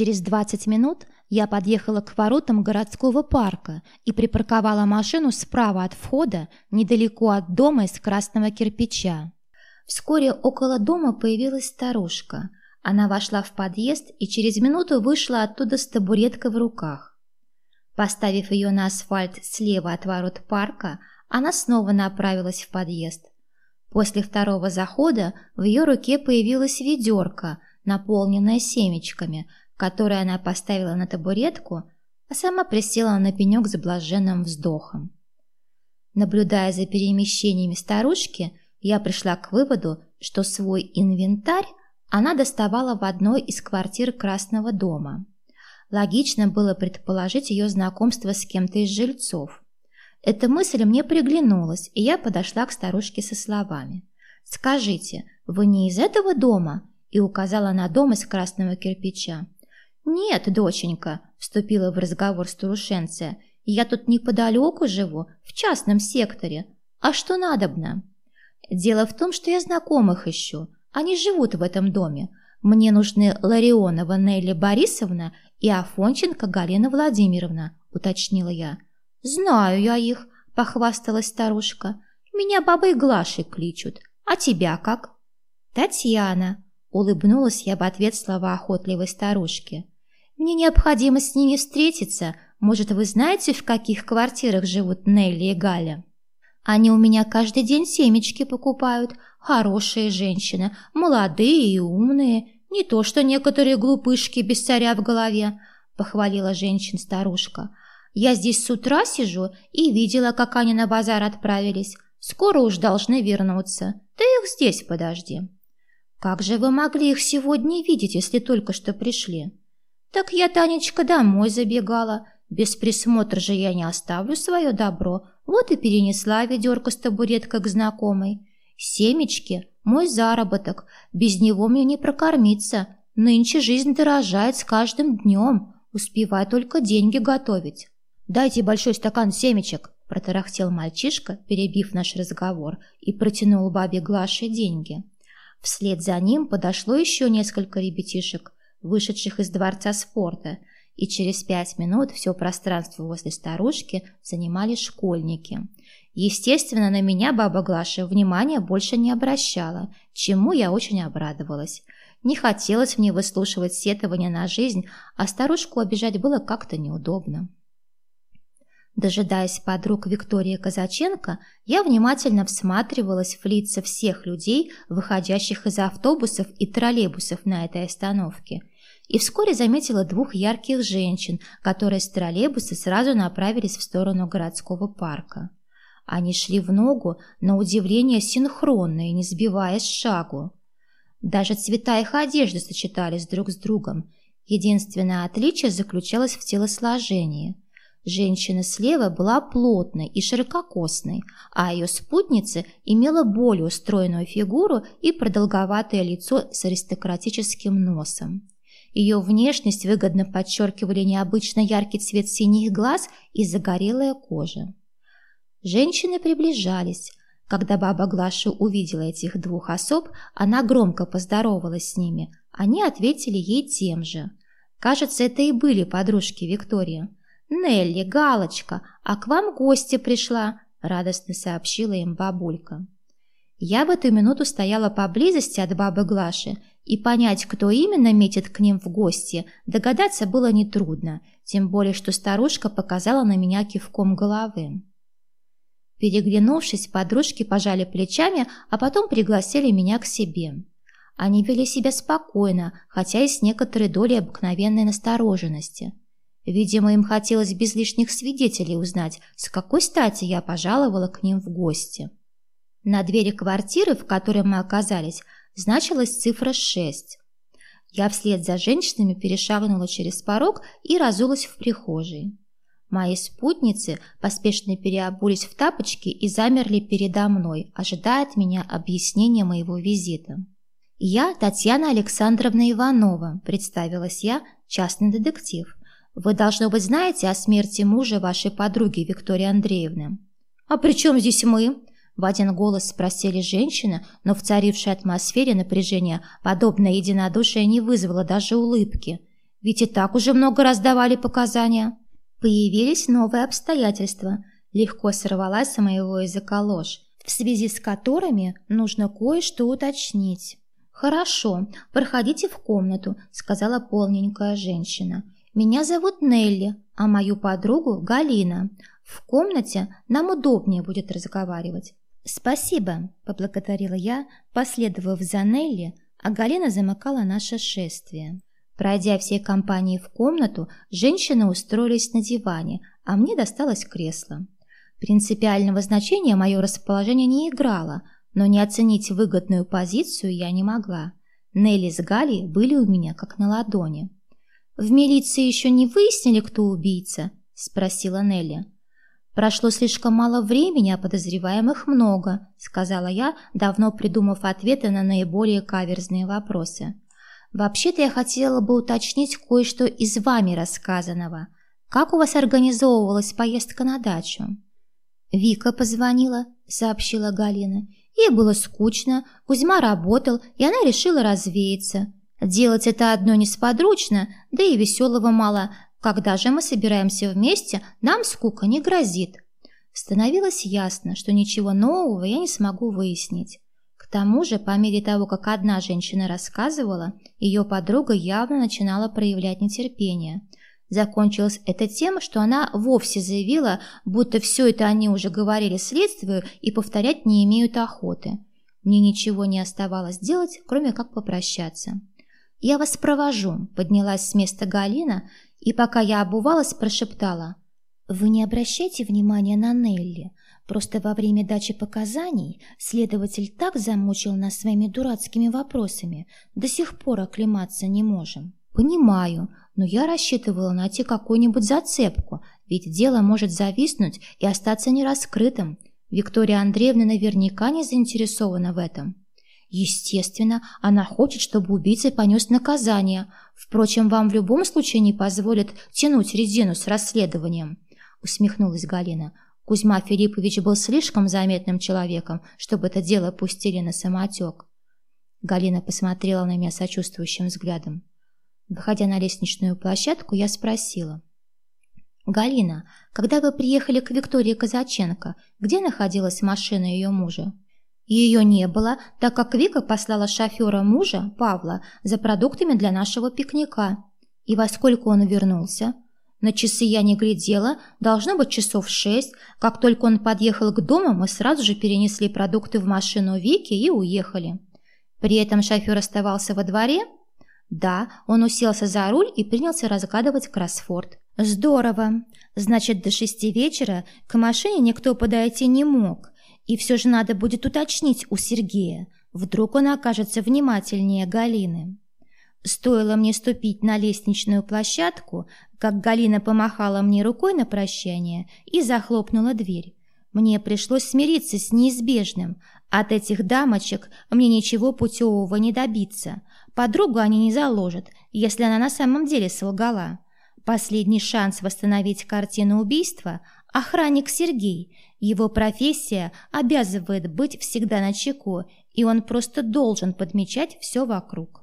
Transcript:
Через 20 минут я подъехала к воротам городского парка и припарковала машину справа от входа, недалеко от дома из красного кирпича. Вскоре около дома появилась старушка. Она вошла в подъезд и через минуту вышла оттуда с табуреткой в руках. Поставив ее на асфальт слева от ворот парка, она снова направилась в подъезд. После второго захода в ее руке появилась ведерко, наполненное семечками, которое она поставила на табуретку, а сама присела на пенек с блаженным вздохом. Наблюдая за перемещениями старушки, я пришла к выводу, что свой инвентарь она доставала в одной из квартир Красного дома. Логично было предположить ее знакомство с кем-то из жильцов. Эта мысль мне приглянулась, и я подошла к старушке со словами. «Скажите, вы не из этого дома?» и указала на дом из красного кирпича. «Нет, доченька», – вступила в разговор старушенция, – «я тут неподалеку живу, в частном секторе. А что надобно?» «Дело в том, что я знакомых ищу. Они живут в этом доме. Мне нужны Ларионова Нелли Борисовна и Афонченко Галина Владимировна», – уточнила я. «Знаю я их», – похвасталась старушка. «Меня бабой Глашей кличут. А тебя как?» «Татьяна», – улыбнулась я в ответ слова охотливой старушки. «Мне необходимо с ними встретиться. Может, вы знаете, в каких квартирах живут Нелли и Галя?» «Они у меня каждый день семечки покупают. Хорошие женщины, молодые и умные. Не то, что некоторые глупышки без царя в голове», – похвалила женщин старушка. Я здесь с утра сижу и видела, как они на базар отправились. Скоро уж должны вернуться. Ты их здесь подожди. Как же вы могли их сегодня видеть, если только что пришли? Так я, Танечка, домой забегала. Без присмотра же я не оставлю свое добро. Вот и перенесла ведерко с табуреткой к знакомой. Семечки – мой заработок. Без него мне не прокормиться. Нынче жизнь дорожает с каждым днем. Успевай только деньги готовить. «Дайте большой стакан семечек», – протарахтел мальчишка, перебив наш разговор, и протянул бабе Глаше деньги. Вслед за ним подошло еще несколько ребятишек, вышедших из дворца спорта, и через пять минут все пространство возле старушки занимали школьники. Естественно, на меня баба Глаша внимания больше не обращала, чему я очень обрадовалась. Не хотелось мне выслушивать сетования на жизнь, а старушку обижать было как-то неудобно. Дожидаясь подруг Виктории Казаченко, я внимательно всматривалась в лица всех людей, выходящих из автобусов и троллейбусов на этой остановке, и вскоре заметила двух ярких женщин, которые с троллейбуса сразу направились в сторону городского парка. Они шли в ногу, на удивление синхронно и не сбиваясь шагу. Даже цвета их одежды сочетались друг с другом. Единственное отличие заключалось в телосложении – Женщина слева была плотной и ширококосной, а ее спутница имела более устроенную фигуру и продолговатое лицо с аристократическим носом. Ее внешность выгодно подчеркивали необычно яркий цвет синих глаз и загорелая кожа. Женщины приближались. Когда баба Глаша увидела этих двух особ, она громко поздоровалась с ними. Они ответили ей тем же. Кажется, это и были подружки Виктории. «Нелли, Галочка, а к вам гостья пришла», – радостно сообщила им бабулька. Я в эту минуту стояла поблизости от бабы Глаши, и понять, кто именно метит к ним в гости, догадаться было нетрудно, тем более, что старушка показала на меня кивком головы. Переглянувшись, подружки пожали плечами, а потом пригласили меня к себе. Они вели себя спокойно, хотя и с некоторой долей обыкновенной настороженности – Видимо, им хотелось без лишних свидетелей узнать, с какой стати я пожаловала к ним в гости. На двери квартиры, в которой мы оказались, значилась цифра 6. Я вслед за женщинами перешагнула через порог и разулась в прихожей. Мои спутницы поспешно переобулись в тапочки и замерли передо мной, ожидая от меня объяснения моего визита. «Я Татьяна Александровна Иванова», – представилась я, частный детектив – вы, должно быть, знаете о смерти мужа вашей подруги Виктории Андреевны. А при чем здесь мы? В один голос спросили женщины, но в царившей атмосфере напряжения подобное единодушие не вызвало даже улыбки. Ведь и так уже много раз давали показания. Появились новые обстоятельства. Легко сорвалась с моего языка ложь, в связи с которыми нужно кое-что уточнить. «Хорошо, проходите в комнату», — сказала полненькая женщина. «Меня зовут Нелли, а мою подругу Галина. В комнате нам удобнее будет разговаривать». «Спасибо», — поблагодарила я, последовав за Нелли, а Галина замыкала наше шествие. Пройдя всей компанией в комнату, женщины устроились на диване, а мне досталось кресло. Принципиального значения мое расположение не играло, но не оценить выгодную позицию я не могла. Нелли с Галей были у меня как на ладони. «В милиции еще не выяснили, кто убийца?» – спросила Нелли. «Прошло слишком мало времени, а подозреваемых много», – сказала я, давно придумав ответы на наиболее каверзные вопросы. «Вообще-то я хотела бы уточнить кое-что из вами рассказанного. Как у вас организовывалась поездка на дачу?» «Вика позвонила», — сообщила Галина. Ей было скучно, Кузьма работал, и она решила развеяться. Делать это одно несподручно, да и веселого мало. Когда же мы собираемся вместе, нам скука не грозит. Становилось ясно, что ничего нового я не смогу выяснить. К тому же, по мере того, как одна женщина рассказывала, ее подруга явно начинала проявлять нетерпение – Закончилось это тем, что она вовсе заявила, будто все это они уже говорили следствию и повторять не имеют охоты. Мне ничего не оставалось делать, кроме как попрощаться. «Я вас провожу», — поднялась с места Галина, и пока я обувалась, прошептала. «Вы не обращайте внимания на Нелли. Просто во время дачи показаний следователь так замучил нас своими дурацкими вопросами. До сих пор оклематься не можем». «Понимаю, но я рассчитывала найти какую-нибудь зацепку, ведь дело может зависнуть и остаться нераскрытым. Виктория Андреевна наверняка не заинтересована в этом. Естественно, она хочет, чтобы убийца понес наказание. Впрочем, вам в любом случае не позволят тянуть резину с расследованием», — усмехнулась Галина. Кузьма Филиппович был слишком заметным человеком, чтобы это дело пустили на самотек. Галина посмотрела на меня сочувствующим взглядом. Выходя на лестничную площадку, я спросила. «Галина, когда вы приехали к Виктории Казаченко, где находилась машина ее мужа?» Ее не было, так как Вика послала шофера мужа, Павла, за продуктами для нашего пикника. И во сколько он вернулся? На часы я не глядела, должно быть часов шесть. Как только он подъехал к дому, мы сразу же перенесли продукты в машину Вики и уехали. При этом шофер оставался во дворе – да, он уселся за руль и принялся разгадывать кроссфорд. Здорово. Значит, до шести вечера к машине никто подойти не мог. И все же надо будет уточнить у Сергея. Вдруг он окажется внимательнее Галины. Стоило мне ступить на лестничную площадку, как Галина помахала мне рукой на прощание и захлопнула дверь. Мне пришлось смириться с неизбежным. От этих дамочек мне ничего путевого не добиться. Подругу они не заложат, если она на самом деле солгала. Последний шанс восстановить картину убийства – охранник Сергей. Его профессия обязывает быть всегда на чеку, и он просто должен подмечать все вокруг.